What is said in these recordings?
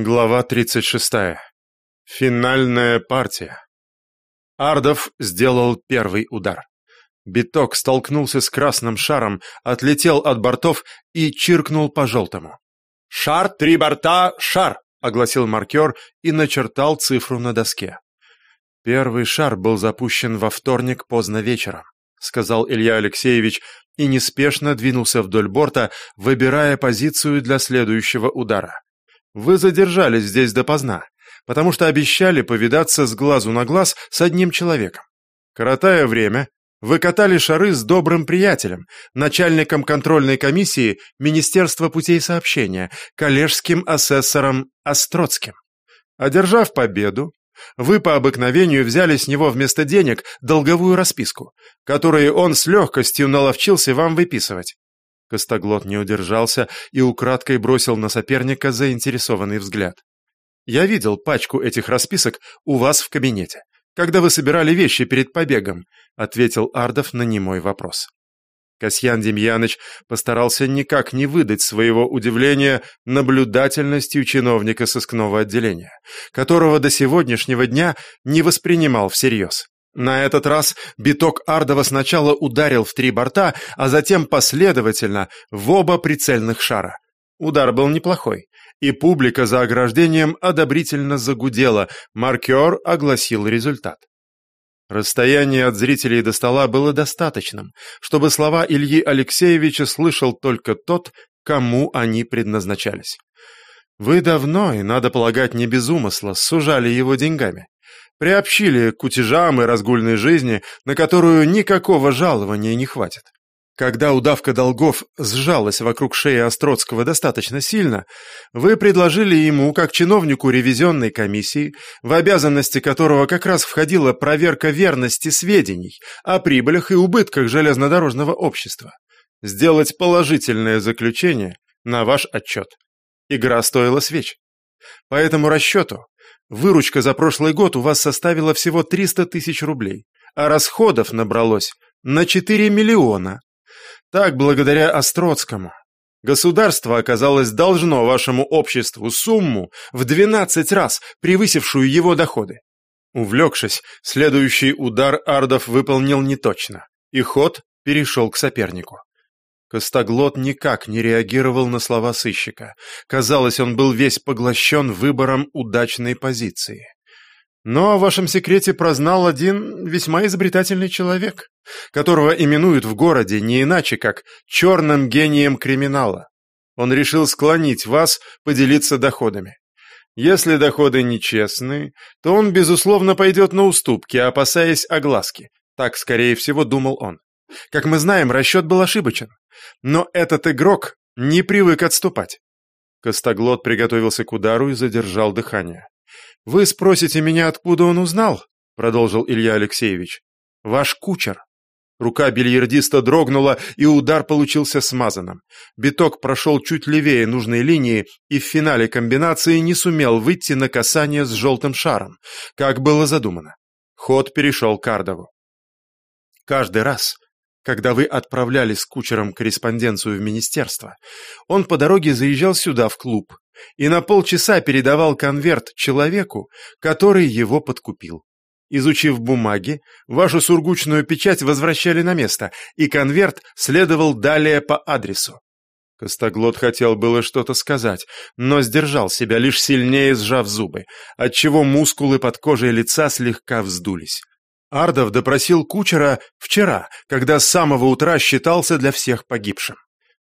Глава 36. Финальная партия. Ардов сделал первый удар. Биток столкнулся с красным шаром, отлетел от бортов и чиркнул по желтому. «Шар, три борта, шар!» — огласил маркер и начертал цифру на доске. «Первый шар был запущен во вторник поздно вечером», — сказал Илья Алексеевич и неспешно двинулся вдоль борта, выбирая позицию для следующего удара. Вы задержались здесь допоздна, потому что обещали повидаться с глазу на глаз с одним человеком. Коротая время, вы катали шары с добрым приятелем, начальником контрольной комиссии Министерства путей сообщения, коллежским асессором Остроцким. Одержав победу, вы по обыкновению взяли с него вместо денег долговую расписку, которую он с легкостью наловчился вам выписывать. Костоглот не удержался и украдкой бросил на соперника заинтересованный взгляд. «Я видел пачку этих расписок у вас в кабинете, когда вы собирали вещи перед побегом», ответил Ардов на немой вопрос. Касьян Демьяныч постарался никак не выдать своего удивления наблюдательностью чиновника сыскного отделения, которого до сегодняшнего дня не воспринимал всерьез. На этот раз биток Ардова сначала ударил в три борта, а затем последовательно в оба прицельных шара. Удар был неплохой, и публика за ограждением одобрительно загудела, маркер огласил результат. Расстояние от зрителей до стола было достаточным, чтобы слова Ильи Алексеевича слышал только тот, кому они предназначались. Вы давно, и, надо полагать, не без умысла, сужали его деньгами приобщили к утежам и разгульной жизни, на которую никакого жалования не хватит. Когда удавка долгов сжалась вокруг шеи Остроцкого достаточно сильно, вы предложили ему, как чиновнику ревизионной комиссии, в обязанности которого как раз входила проверка верности сведений о прибылях и убытках железнодорожного общества, сделать положительное заключение на ваш отчет. Игра стоила свеч. По этому расчету Выручка за прошлый год у вас составила всего 300 тысяч рублей, а расходов набралось на 4 миллиона. Так, благодаря Остроцкому. Государство, оказалось, должно вашему обществу сумму в 12 раз, превысившую его доходы. Увлекшись, следующий удар Ардов выполнил неточно, и ход перешел к сопернику. Костоглот никак не реагировал на слова сыщика. Казалось, он был весь поглощен выбором удачной позиции. Но о вашем секрете прознал один весьма изобретательный человек, которого именуют в городе не иначе, как черным гением криминала. Он решил склонить вас поделиться доходами. Если доходы нечестные, то он, безусловно, пойдет на уступки, опасаясь огласки. Так, скорее всего, думал он. Как мы знаем, расчет был ошибочен. Но этот игрок не привык отступать. Костоглот приготовился к удару и задержал дыхание. «Вы спросите меня, откуда он узнал?» — продолжил Илья Алексеевич. «Ваш кучер». Рука бильярдиста дрогнула, и удар получился смазанным. Биток прошел чуть левее нужной линии и в финале комбинации не сумел выйти на касание с желтым шаром, как было задумано. Ход перешел к Ардову. Каждый раз, когда вы отправляли с кучером корреспонденцию в министерство, он по дороге заезжал сюда, в клуб, и на полчаса передавал конверт человеку, который его подкупил. Изучив бумаги, вашу сургучную печать возвращали на место, и конверт следовал далее по адресу. Костоглот хотел было что-то сказать, но сдержал себя, лишь сильнее сжав зубы, отчего мускулы под кожей лица слегка вздулись. Ардов допросил кучера вчера, когда с самого утра считался для всех погибшим.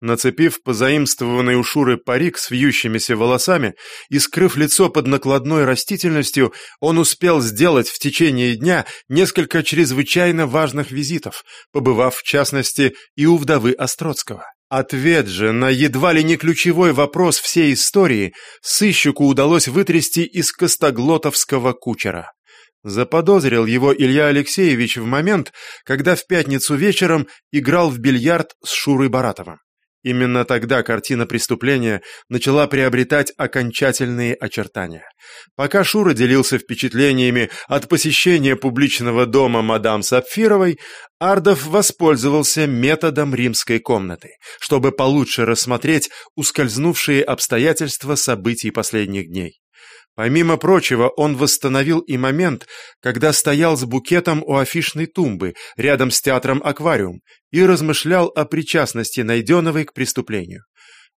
Нацепив позаимствованный у Шуры парик с вьющимися волосами и скрыв лицо под накладной растительностью, он успел сделать в течение дня несколько чрезвычайно важных визитов, побывав, в частности, и у вдовы Остроцкого. Ответ же на едва ли не ключевой вопрос всей истории сыщику удалось вытрясти из костоглотовского кучера. Заподозрил его Илья Алексеевич в момент, когда в пятницу вечером играл в бильярд с Шурой Баратовым. Именно тогда картина преступления начала приобретать окончательные очертания. Пока Шура делился впечатлениями от посещения публичного дома мадам Сапфировой, Ардов воспользовался методом римской комнаты, чтобы получше рассмотреть ускользнувшие обстоятельства событий последних дней. Помимо прочего, он восстановил и момент, когда стоял с букетом у афишной тумбы рядом с театром «Аквариум» и размышлял о причастности Найденовой к преступлению.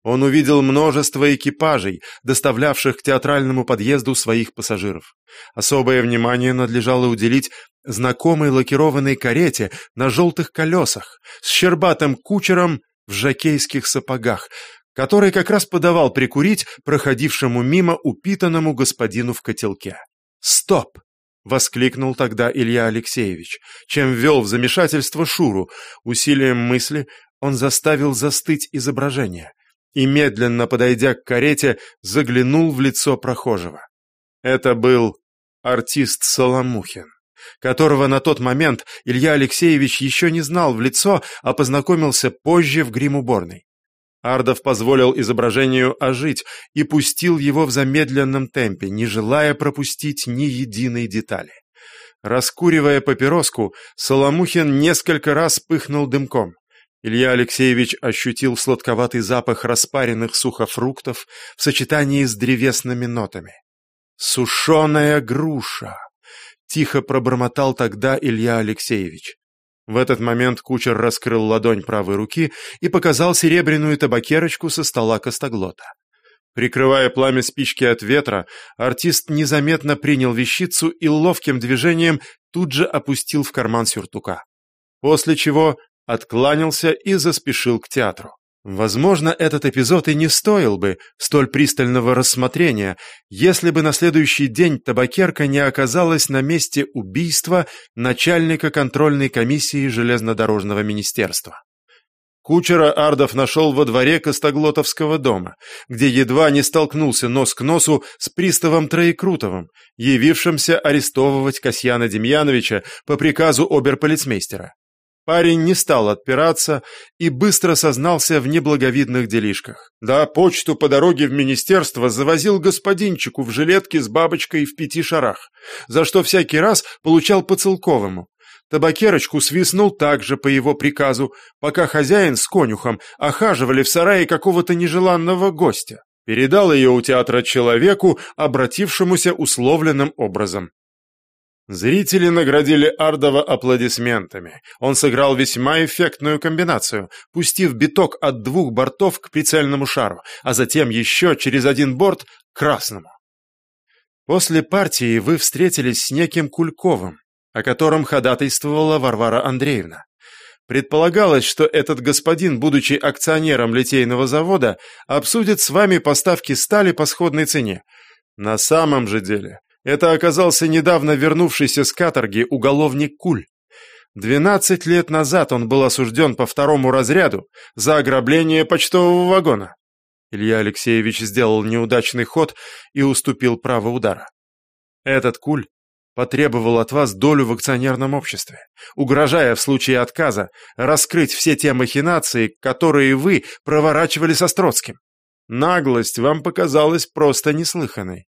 Он увидел множество экипажей, доставлявших к театральному подъезду своих пассажиров. Особое внимание надлежало уделить знакомой лакированной карете на желтых колесах с щербатым кучером в жакейских сапогах, который как раз подавал прикурить проходившему мимо упитанному господину в котелке. «Стоп!» — воскликнул тогда Илья Алексеевич, чем ввел в замешательство Шуру. Усилием мысли он заставил застыть изображение и, медленно подойдя к карете, заглянул в лицо прохожего. Это был артист Соломухин которого на тот момент Илья Алексеевич еще не знал в лицо, а познакомился позже в грим-уборной. Ардов позволил изображению ожить и пустил его в замедленном темпе, не желая пропустить ни единой детали. Раскуривая папироску, Соломухин несколько раз пыхнул дымком. Илья Алексеевич ощутил сладковатый запах распаренных сухофруктов в сочетании с древесными нотами. «Сушеная груша!» — тихо пробормотал тогда Илья Алексеевич. В этот момент кучер раскрыл ладонь правой руки и показал серебряную табакерочку со стола Костоглота. Прикрывая пламя спички от ветра, артист незаметно принял вещицу и ловким движением тут же опустил в карман сюртука. После чего откланялся и заспешил к театру. Возможно, этот эпизод и не стоил бы столь пристального рассмотрения, если бы на следующий день табакерка не оказалась на месте убийства начальника контрольной комиссии железнодорожного министерства. Кучера Ардов нашел во дворе Костоглотовского дома, где едва не столкнулся нос к носу с приставом Троекрутовым, явившимся арестовывать Касьяна Демьяновича по приказу оберполицмейстера. Парень не стал отпираться и быстро сознался в неблаговидных делишках. Да, почту по дороге в министерство завозил господинчику в жилетке с бабочкой в пяти шарах, за что всякий раз получал по целковому. Табакерочку свистнул также по его приказу, пока хозяин с конюхом охаживали в сарае какого-то нежеланного гостя. Передал ее у театра человеку, обратившемуся условленным образом. Зрители наградили Ардова аплодисментами. Он сыграл весьма эффектную комбинацию, пустив биток от двух бортов к прицельному шару, а затем еще через один борт к красному. После партии вы встретились с неким Кульковым, о котором ходатайствовала Варвара Андреевна. Предполагалось, что этот господин, будучи акционером литейного завода, обсудит с вами поставки стали по сходной цене. На самом же деле это оказался недавно вернувшийся с каторги уголовник Куль. Двенадцать лет назад он был осужден по второму разряду за ограбление почтового вагона. Илья Алексеевич сделал неудачный ход и уступил право удара. Этот Куль потребовал от вас долю в акционерном обществе, угрожая в случае отказа раскрыть все те махинации, которые вы проворачивали со Строцким. Наглость вам показалась просто неслыханной.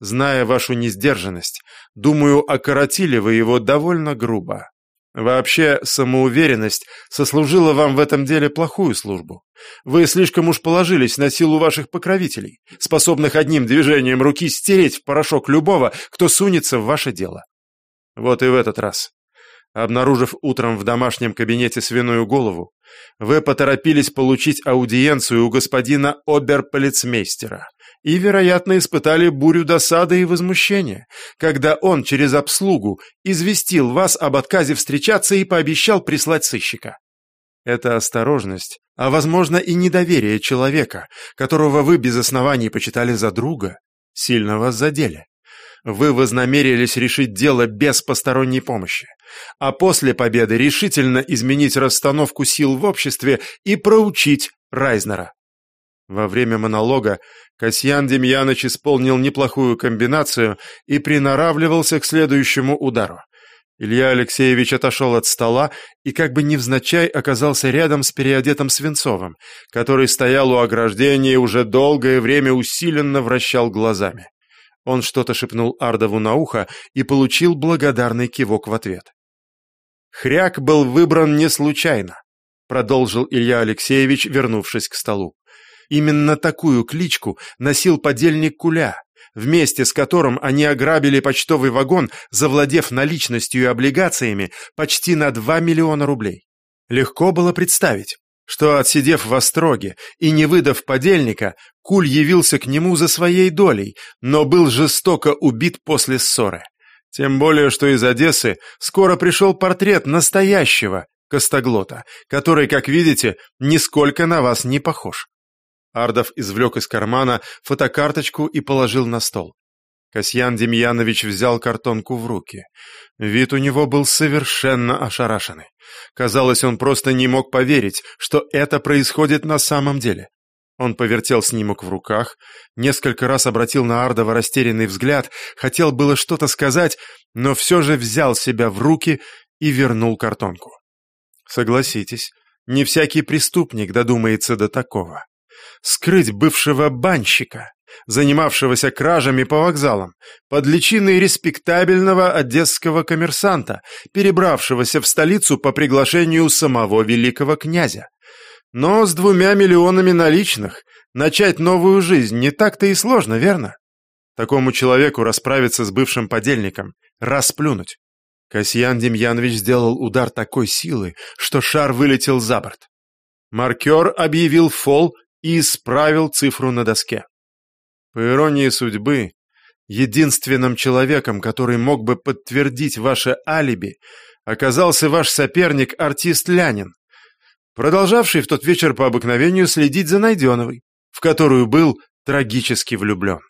Зная вашу несдержанность, думаю, окоротили вы его довольно грубо. Вообще, самоуверенность сослужила вам в этом деле плохую службу. Вы слишком уж положились на силу ваших покровителей, способных одним движением руки стереть в порошок любого, кто сунется в ваше дело. Вот и в этот раз. Обнаружив утром в домашнем кабинете свиную голову, вы поторопились получить аудиенцию у господина оберполицмейстера, и, вероятно, испытали бурю досады и возмущения, когда он через обслугу известил вас об отказе встречаться и пообещал прислать сыщика. Это осторожность, а, возможно, и недоверие человека, которого вы без оснований почитали за друга, сильно вас задели. Вы вознамерились решить дело без посторонней помощи, а после победы решительно изменить расстановку сил в обществе и проучить Райзнера. Во время монолога Касьян Демьяныч исполнил неплохую комбинацию и приноравливался к следующему удару. Илья Алексеевич отошел от стола и как бы невзначай оказался рядом с переодетым Свинцовым, который стоял у ограждения и уже долгое время усиленно вращал глазами. Он что-то шепнул Ардову на ухо и получил благодарный кивок в ответ. «Хряк был выбран не случайно», — продолжил Илья Алексеевич, вернувшись к столу. Именно такую кличку носил подельник Куля, вместе с которым они ограбили почтовый вагон, завладев наличностью и облигациями почти на 2 миллиона рублей. Легко было представить, что, отсидев в Остроге и не выдав подельника, Куль явился к нему за своей долей, но был жестоко убит после ссоры. Тем более, что из Одессы скоро пришел портрет настоящего Костоглота, который, как видите, нисколько на вас не похож. Ардов извлек из кармана фотокарточку и положил на стол. Касьян Демьянович взял картонку в руки. Вид у него был совершенно ошарашенный. Казалось, он просто не мог поверить, что это происходит на самом деле. Он повертел снимок в руках, несколько раз обратил на Ардова растерянный взгляд, хотел было что-то сказать, но все же взял себя в руки и вернул картонку. Согласитесь, не всякий преступник додумается до такого. Скрыть бывшего банщика, занимавшегося кражами по вокзалам, под личиной респектабельного одесского коммерсанта, перебравшегося в столицу по приглашению самого великого князя. Но с двумя миллионами наличных начать новую жизнь не так-то и сложно, верно? Такому человеку расправиться с бывшим подельником, расплюнуть. Касьян Демьянович сделал удар такой силы, что шар вылетел за борт. Маркер объявил фол и исправил цифру на доске. По иронии судьбы, единственным человеком, который мог бы подтвердить ваше алиби, оказался ваш соперник-артист Лянин, продолжавший в тот вечер по обыкновению следить за Найденовой, в которую был трагически влюблен.